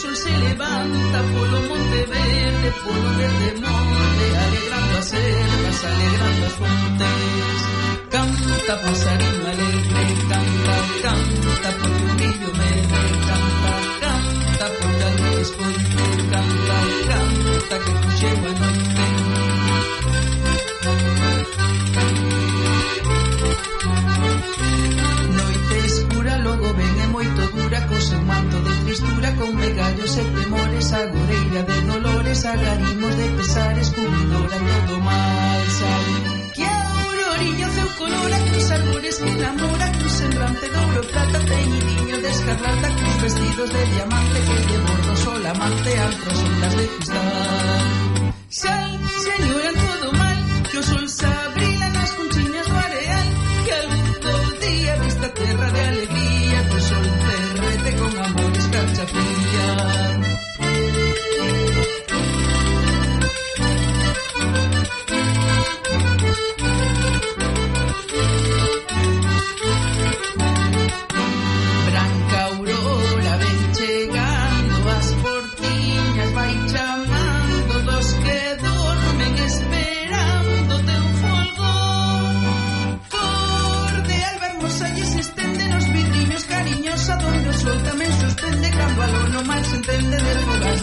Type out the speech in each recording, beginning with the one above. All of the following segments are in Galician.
sol se levanta polo monte verde, polo verde monte alegrando as ervas, alegrando as fontes canta pasarín alegre canta, canta porque o brillo me canta, canta porque a luz sacarimos de pesares cubridora e todo mal sal. que a auroriña o ceu colora cruz arbores que enamora cruz enrante de ouro plata teñidiño de escarlata cruz vestidos de diamante que de bordo sol amante altros ondas de cristal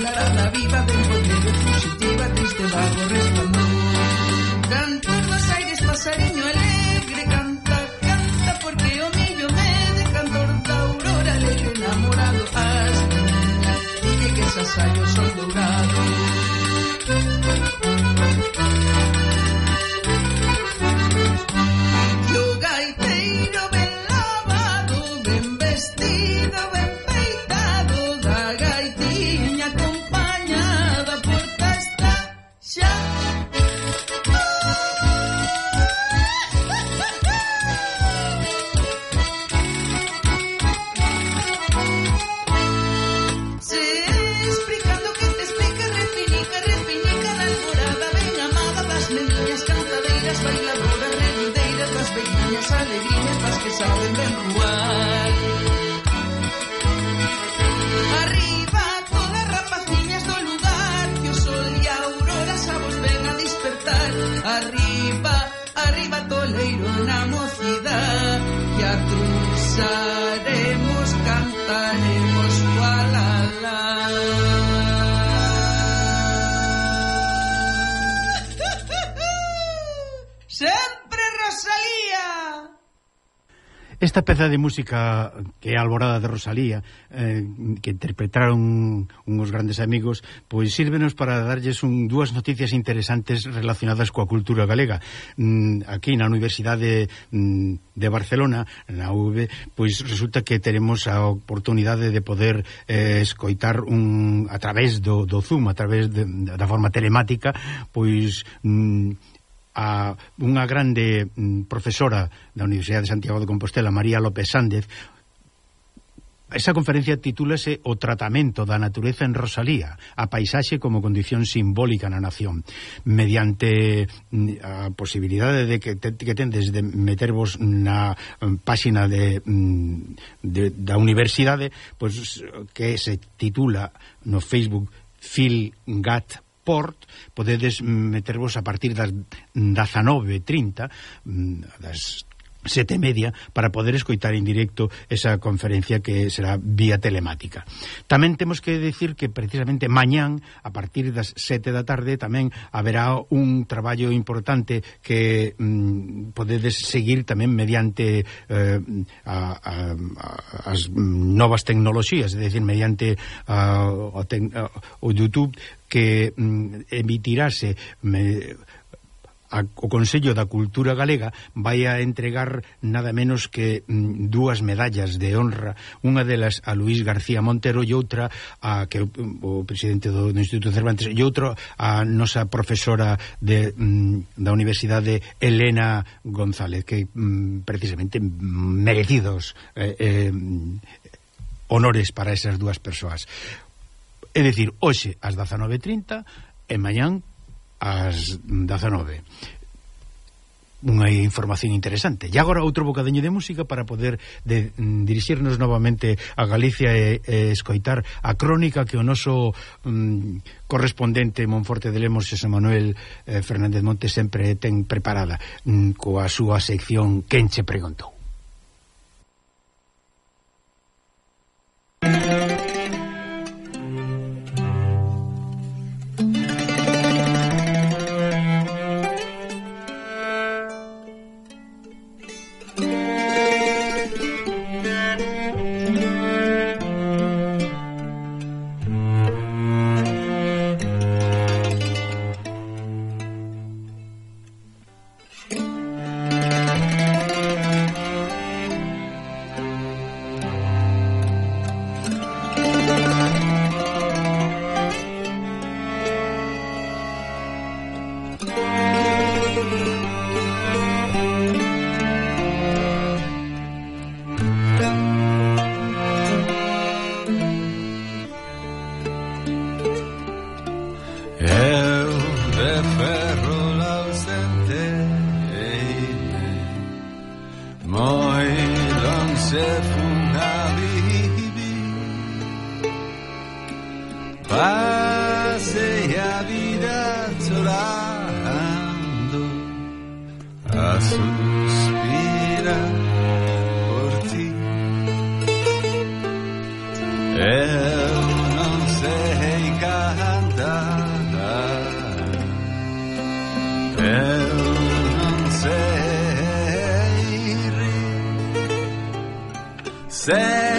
Recordarás la vida del bolero fugitiva desde vago resplandor. Cantar los aires, pasariño alegre, canta, canta, porque o millo me de cantor da aurora alegre enamorado. Haz, dije que esas años son dorados Esta peza de música que é a Alborada de Rosalía, eh, que interpretaron uns grandes amigos, pois sírvenos para darlles un, dúas noticias interesantes relacionadas coa cultura galega. Mm, aquí na Universidade mm, de Barcelona, na UB, pois resulta que teremos a oportunidade de poder eh, escoitar un a través do, do Zoom, a través de, da forma telemática, pois mm, a unha grande mm, profesora da Universidade de Santiago de Compostela, María López Sández, Esa conferencia titúlase O tratamento da natureza en Rosalía, a paisaxe como condición simbólica na nación, mediante mm, a posibilidade de que, te, que tendes de metervos na mm, páxina de, mm, de, da universidade, pois que se titula no Facebook Phil Gat Sport podedes metervos a partir das 19.30 mm, das sete e media para poder escoitar en directo esa conferencia que será vía telemática. Tamén temos que decir que precisamente mañán a partir das sete da tarde tamén haberá un traballo importante que mm, podedes seguir tamén mediante eh, a, a, a, as novas tecnoloxías, é dicir, mediante a, o, ten, a, o YouTube que mm, emitirase me, a, o Consello da Cultura Galega vai a entregar nada menos que mm, dúas medallas de honra, unha delas a Luís García Montero e outra a que mm, o, presidente do, do Instituto Cervantes e outra a nosa profesora de, mm, da Universidade Elena González, que mm, precisamente merecidos eh, eh, honores para esas dúas persoas. É dicir, hoxe ás 19:30 e mañán ás 19 unha información interesante. E agora outro bocadeño de música para poder de, mm, dirixirnos novamente a Galicia e, e escoitar a crónica que o noso mm, correspondente Monforte de Lemos Xosé Manuel eh, Fernández Montes sempre ten preparada mm, coa súa sección Quen che preguntou. ferro l'ausente e in me. Moi non se fun habibi pase a vida llorando a suspirar por ti. E Say